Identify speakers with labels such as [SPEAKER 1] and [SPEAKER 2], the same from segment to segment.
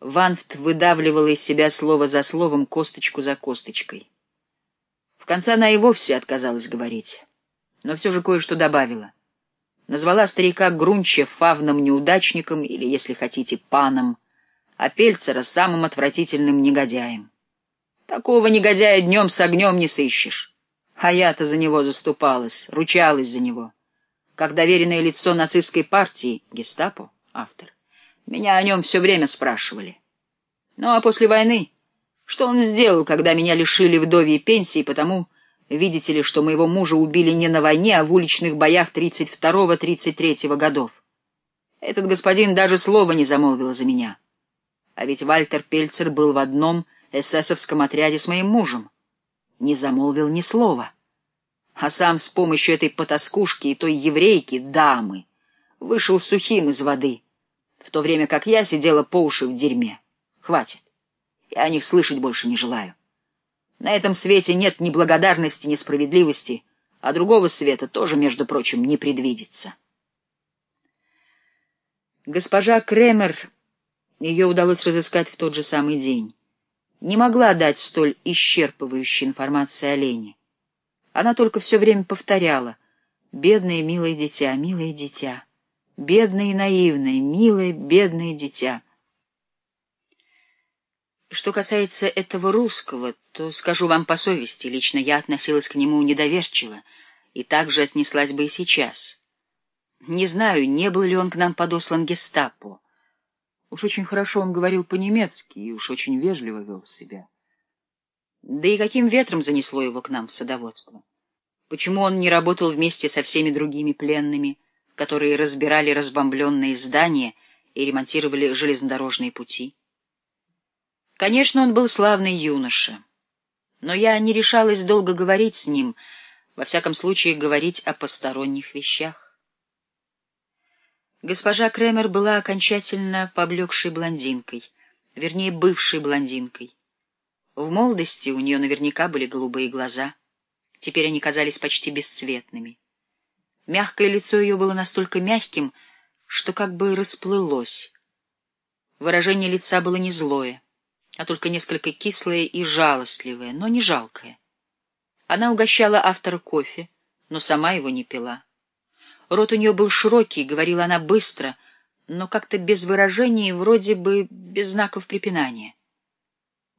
[SPEAKER 1] Ванфт выдавливала из себя слово за словом, косточку за косточкой. В конце она и вовсе отказалась говорить, но все же кое-что добавила. Назвала старика Грунча фавным неудачником или, если хотите, паном, а Пельцера самым отвратительным негодяем. Такого негодяя днем с огнем не сыщешь. А я-то за него заступалась, ручалась за него. Как доверенное лицо нацистской партии, гестапо, автор, меня о нем все время спрашивали. Ну а после войны, что он сделал, когда меня лишили вдовьей пенсии, потому, видите ли, что моего мужа убили не на войне, а в уличных боях 32-33 годов? Этот господин даже слова не замолвил за меня. А ведь Вальтер Пельцер был в одном эсэсовском отряде с моим мужем. Не замолвил ни слова. А сам с помощью этой потаскушки и той еврейки, дамы, вышел сухим из воды, в то время как я сидела по уши в дерьме. Хватит. Я о них слышать больше не желаю. На этом свете нет ни благодарности, ни справедливости, а другого света тоже, между прочим, не предвидится. Госпожа Кремер ее удалось разыскать в тот же самый день. Не могла дать столь исчерпывающей информации о Лене. Она только все время повторяла «Бедное милое дитя, милое дитя, бедное и наивное, милое, бедное дитя». Что касается этого русского, то скажу вам по совести, лично я относилась к нему недоверчиво, и так же отнеслась бы и сейчас. Не знаю, не был ли он к нам подослан гестапо, Уж очень хорошо он говорил по-немецки и уж очень вежливо вел себя. Да и каким ветром занесло его к нам в садоводство? Почему он не работал вместе со всеми другими пленными, которые разбирали разбомбленные здания и ремонтировали железнодорожные пути? Конечно, он был славный юноша, но я не решалась долго говорить с ним, во всяком случае говорить о посторонних вещах. Госпожа Кремер была окончательно поблекшей блондинкой, вернее, бывшей блондинкой. В молодости у нее наверняка были голубые глаза. Теперь они казались почти бесцветными. Мягкое лицо ее было настолько мягким, что как бы расплылось. Выражение лица было не злое, а только несколько кислое и жалостливое, но не жалкое. Она угощала автора кофе, но сама его не пила. Рот у нее был широкий, говорила она быстро, но как-то без выражений, вроде бы без знаков препинания.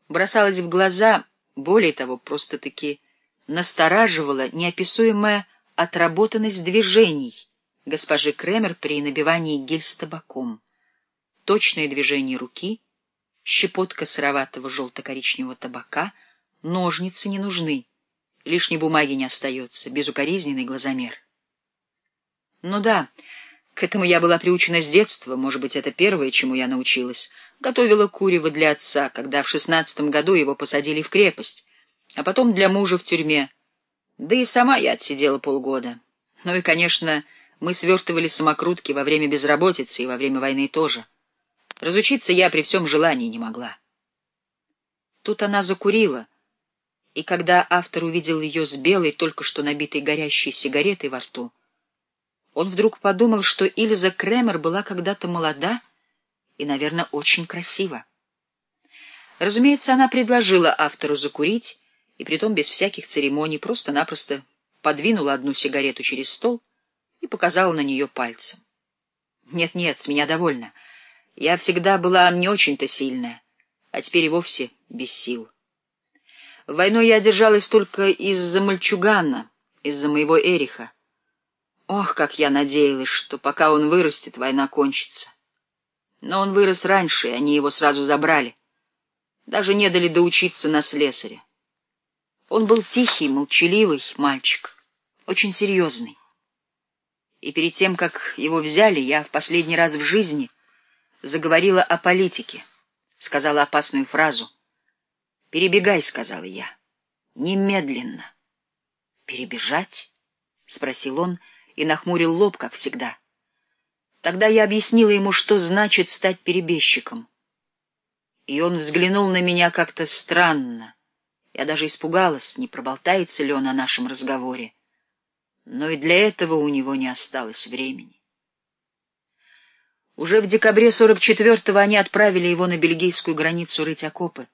[SPEAKER 1] Бросалась в глаза, более того, просто-таки настораживала неописуемая отработанность движений госпожи Кремер при набивании гильз табаком. Точное движение руки, щепотка сыроватого желто-коричневого табака, ножницы не нужны, лишней бумаги не остается, безукоризненный глазомер. Ну да, к этому я была приучена с детства, может быть, это первое, чему я научилась. Готовила курево для отца, когда в шестнадцатом году его посадили в крепость, а потом для мужа в тюрьме. Да и сама я отсидела полгода. Ну и, конечно, мы свертывали самокрутки во время безработицы и во время войны тоже. Разучиться я при всем желании не могла. Тут она закурила, и когда автор увидел ее с белой, только что набитой горящей сигаретой во рту, он вдруг подумал, что Ильза Кремер была когда-то молода и, наверное, очень красива. Разумеется, она предложила автору закурить, и притом без всяких церемоний, просто-напросто подвинула одну сигарету через стол и показала на нее пальцем. «Нет-нет, с меня довольно. Я всегда была не очень-то сильная, а теперь и вовсе без сил. Войной я держалась только из-за мальчугана, из-за моего Эриха. Ох, как я надеялась, что пока он вырастет, война кончится. Но он вырос раньше, и они его сразу забрали. Даже не дали доучиться на слесаря. Он был тихий, молчаливый мальчик, очень серьезный. И перед тем, как его взяли, я в последний раз в жизни заговорила о политике, сказала опасную фразу. «Перебегай», — сказала я, — «немедленно». «Перебежать?» — спросил он, — и нахмурил лоб, как всегда. Тогда я объяснила ему, что значит стать перебежчиком. И он взглянул на меня как-то странно. Я даже испугалась, не проболтается ли он о нашем разговоре. Но и для этого у него не осталось времени. Уже в декабре 44-го они отправили его на бельгийскую границу рыть окопы.